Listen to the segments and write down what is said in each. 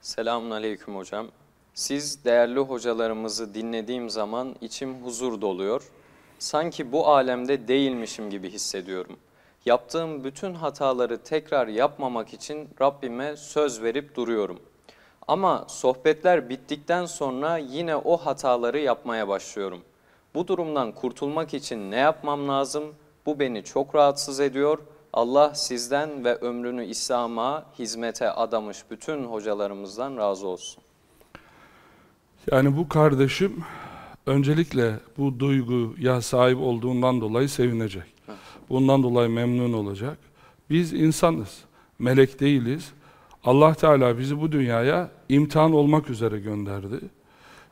Selamun Aleyküm hocam. Siz değerli hocalarımızı dinlediğim zaman içim huzur doluyor. Sanki bu alemde değilmişim gibi hissediyorum. Yaptığım bütün hataları tekrar yapmamak için Rabbime söz verip duruyorum. Ama sohbetler bittikten sonra yine o hataları yapmaya başlıyorum. Bu durumdan kurtulmak için ne yapmam lazım? Bu beni çok rahatsız ediyor. Allah sizden ve ömrünü İslam'a, hizmete adamış bütün hocalarımızdan razı olsun. Yani bu kardeşim öncelikle bu duyguya sahip olduğundan dolayı sevinecek. Bundan dolayı memnun olacak. Biz insanız, melek değiliz. Allah Teala bizi bu dünyaya imtihan olmak üzere gönderdi.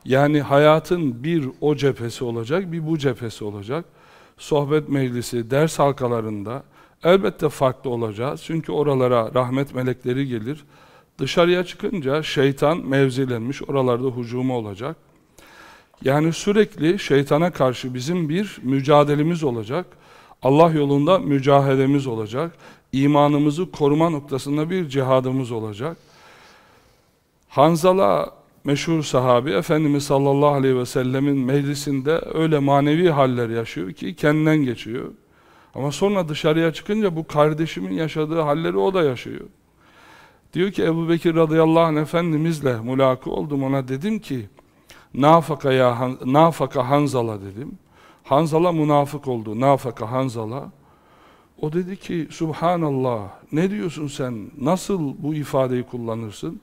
Yani hayatın bir o cephesi olacak, bir bu cephesi olacak. Sohbet meclisi, ders halkalarında elbette farklı olacağız. Çünkü oralara rahmet melekleri gelir. Dışarıya çıkınca şeytan mevzilenmiş, oralarda hucumu olacak. Yani sürekli şeytana karşı bizim bir mücadelemiz olacak. Allah yolunda mücadelemiz olacak. İmanımızı koruma noktasında bir cihadımız olacak. Hanzala meşhur sahabi Efendimiz sallallahu aleyhi ve sellemin meclisinde öyle manevi haller yaşıyor ki kendinden geçiyor. Ama sonra dışarıya çıkınca bu kardeşimin yaşadığı halleri o da yaşıyor. Diyor ki Ebu Bekir radıyallahu anh Efendimizle mülakı oldum ona dedim ki Nafaka ya nafaka Hanzala dedim. Hanzala münafık oldu. Nafaka Hanzala. O dedi ki Subhanallah ne diyorsun sen? Nasıl bu ifadeyi kullanırsın?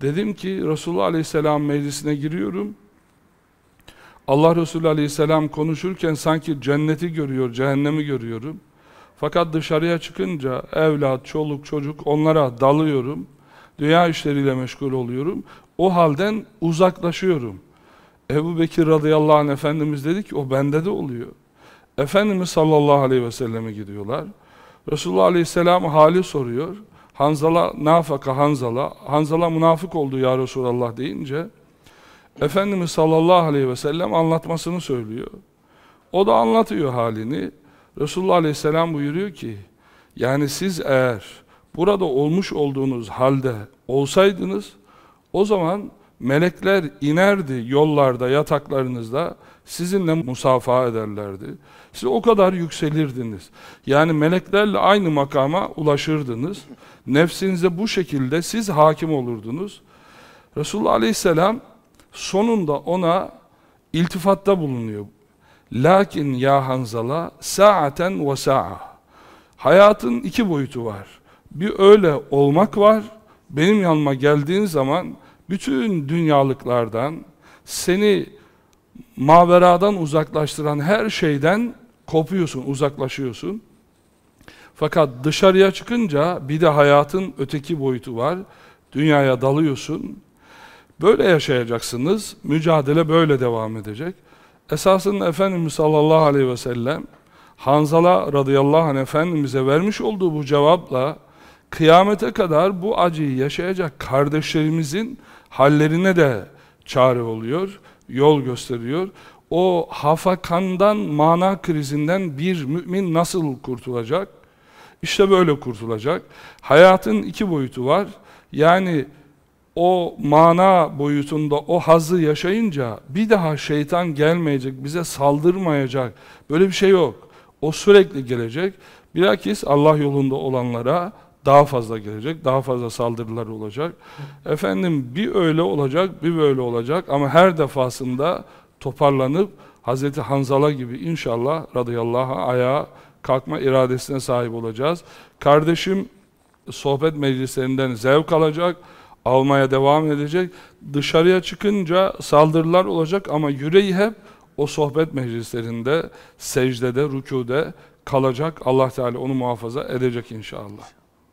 Dedim ki Resulullah Aleyhisselam meclisine giriyorum. Allah Resulü Aleyhisselam konuşurken sanki cenneti görüyor, cehennemi görüyorum. Fakat dışarıya çıkınca evlat, çoluk, çocuk onlara dalıyorum. Dünya işleriyle meşgul oluyorum. O halden uzaklaşıyorum. Ebu Bekir radıyallahu anh Efendimiz dedi ki o bende de oluyor. Efendimiz sallallahu aleyhi ve selleme gidiyorlar. Resulullah aleyhisselam hali soruyor. Hanzala nafaka Hanzala. Hanzala münafık oldu ya Resulallah deyince Efendimiz sallallahu aleyhi ve sellem anlatmasını söylüyor. O da anlatıyor halini. Resulullah aleyhisselam buyuruyor ki yani siz eğer burada olmuş olduğunuz halde olsaydınız o zaman melekler inerdi yollarda, yataklarınızda sizinle musafaha ederlerdi. Siz o kadar yükselirdiniz. Yani meleklerle aynı makama ulaşırdınız. Nefsinize bu şekilde siz hakim olurdunuz. Resulullah Aleyhisselam sonunda ona iltifatta bulunuyor. Lakin ya Hanzala saaten ve sa'a. Hayatın iki boyutu var. Bir öyle olmak var. Benim yanıma geldiğin zaman bütün dünyalıklardan seni maveradan uzaklaştıran her şeyden kopuyorsun, uzaklaşıyorsun. Fakat dışarıya çıkınca bir de hayatın öteki boyutu var. Dünyaya dalıyorsun. Böyle yaşayacaksınız. Mücadele böyle devam edecek. Esasında Efendimiz sallallahu aleyhi ve sellem Hanzala radıyallahu anh Efendimiz'e vermiş olduğu bu cevapla kıyamete kadar bu acıyı yaşayacak kardeşlerimizin hallerine de çare oluyor, yol gösteriyor. O hafakandan, mana krizinden bir mümin nasıl kurtulacak? İşte böyle kurtulacak. Hayatın iki boyutu var. Yani o mana boyutunda o hazı yaşayınca bir daha şeytan gelmeyecek, bize saldırmayacak. Böyle bir şey yok. O sürekli gelecek. Bilakis Allah yolunda olanlara daha fazla gelecek, daha fazla saldırılar olacak. Efendim bir öyle olacak, bir böyle olacak ama her defasında toparlanıp Hazreti Hanzala gibi inşallah radıyallahu anh ayağa kalkma iradesine sahip olacağız. Kardeşim sohbet meclislerinden zevk alacak, almaya devam edecek. Dışarıya çıkınca saldırılar olacak ama yüreği hep o sohbet meclislerinde, secdede, rükude kalacak. Allah Teala onu muhafaza edecek inşallah.